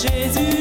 Jésus,